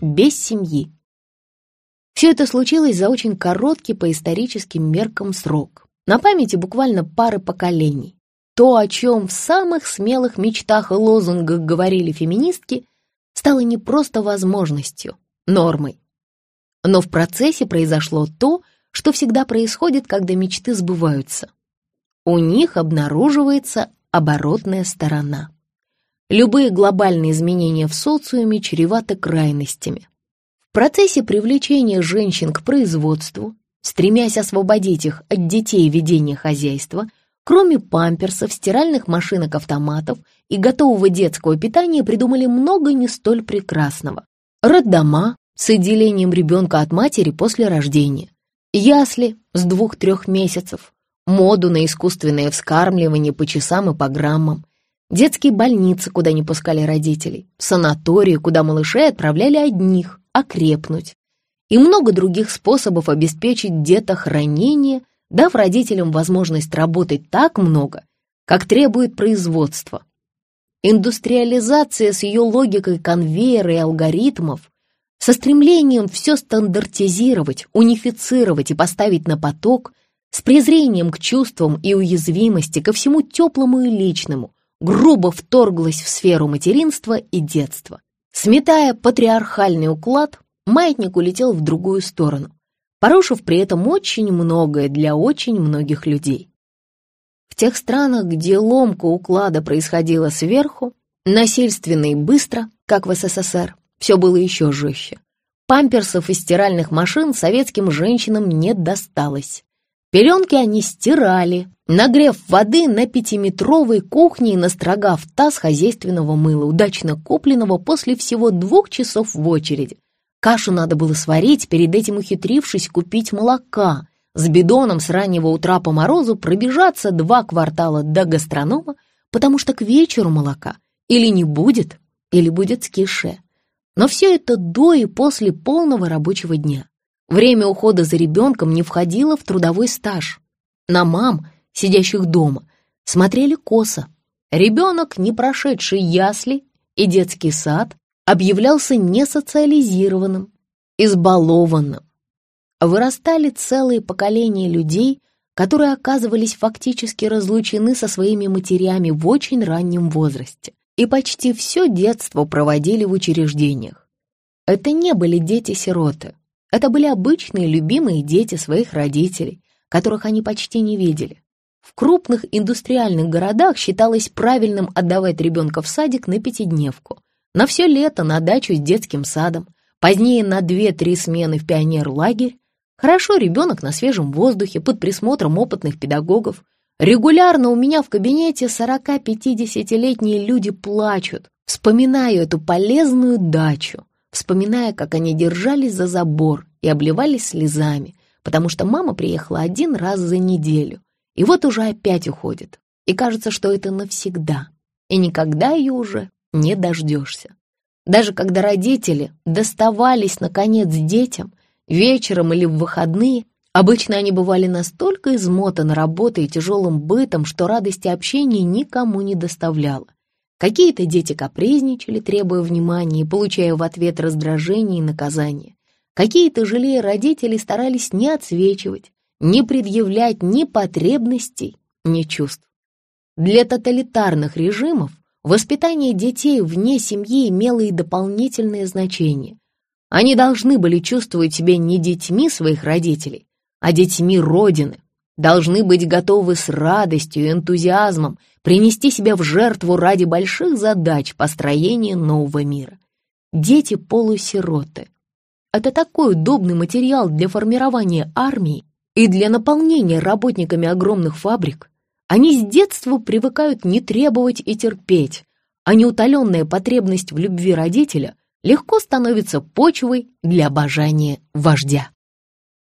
без семьи. Все это случилось за очень короткий по историческим меркам срок. На памяти буквально пары поколений. То, о чем в самых смелых мечтах и лозунгах говорили феминистки, стало не просто возможностью, нормой. Но в процессе произошло то, что всегда происходит, когда мечты сбываются. У них обнаруживается оборотная сторона. Любые глобальные изменения в социуме чреваты крайностями. В процессе привлечения женщин к производству, стремясь освободить их от детей ведения хозяйства, кроме памперсов, стиральных машинок-автоматов и готового детского питания придумали много не столь прекрасного. Роддома с отделением ребенка от матери после рождения, ясли с двух-трех месяцев, моду на искусственное вскармливание по часам и по граммам, детские больницы, куда не пускали родителей, санатории, куда малышей отправляли одних, окрепнуть, и много других способов обеспечить детохранение, дав родителям возможность работать так много, как требует производство. Индустриализация с ее логикой конвейера и алгоритмов, со стремлением все стандартизировать, унифицировать и поставить на поток, с презрением к чувствам и уязвимости ко всему теплому и личному, грубо вторглась в сферу материнства и детства. Сметая патриархальный уклад, маятник улетел в другую сторону, порушив при этом очень многое для очень многих людей. В тех странах, где ломка уклада происходила сверху, насильственно и быстро, как в СССР, все было еще жестче. Памперсов и стиральных машин советским женщинам не досталось. Пеленки они стирали, нагрев воды на пятиметровой кухне и настрогав таз хозяйственного мыла, удачно купленного после всего двух часов в очереди. Кашу надо было сварить, перед этим ухитрившись купить молока, с бидоном с раннего утра по морозу пробежаться два квартала до гастронома, потому что к вечеру молока или не будет, или будет скише. Но все это до и после полного рабочего дня. Время ухода за ребенком не входило в трудовой стаж. На мам, сидящих дома, смотрели косо. Ребенок, не прошедший ясли и детский сад, объявлялся несоциализированным, избалованным. Вырастали целые поколения людей, которые оказывались фактически разлучены со своими матерями в очень раннем возрасте и почти все детство проводили в учреждениях. Это не были дети-сироты, это были обычные любимые дети своих родителей, которых они почти не видели. В крупных индустриальных городах считалось правильным отдавать ребенка в садик на пятидневку, на все лето на дачу с детским садом, позднее на 2-3 смены в пионер-лагерь. Хорошо ребенок на свежем воздухе, под присмотром опытных педагогов. Регулярно у меня в кабинете 40-50-летние люди плачут, вспоминая эту полезную дачу, вспоминая, как они держались за забор и обливались слезами, потому что мама приехала один раз за неделю, и вот уже опять уходит. И кажется, что это навсегда, и никогда ее уже не дождешься. Даже когда родители доставались, наконец, детям, вечером или в выходные, обычно они бывали настолько измотаны работой и тяжелым бытом, что радости общения никому не доставляло. Какие-то дети капризничали, требуя внимания и получая в ответ раздражение и наказание. Какие-то, жалея родителей, старались не отсвечивать, не предъявлять ни потребностей, ни чувств. Для тоталитарных режимов воспитание детей вне семьи имело и дополнительное значение. Они должны были чувствовать себя не детьми своих родителей, а детьми Родины, должны быть готовы с радостью и энтузиазмом принести себя в жертву ради больших задач построения нового мира. Дети-полусироты. Это такой удобный материал для формирования армии и для наполнения работниками огромных фабрик. Они с детства привыкают не требовать и терпеть, а неутоленная потребность в любви родителя легко становится почвой для обожания вождя.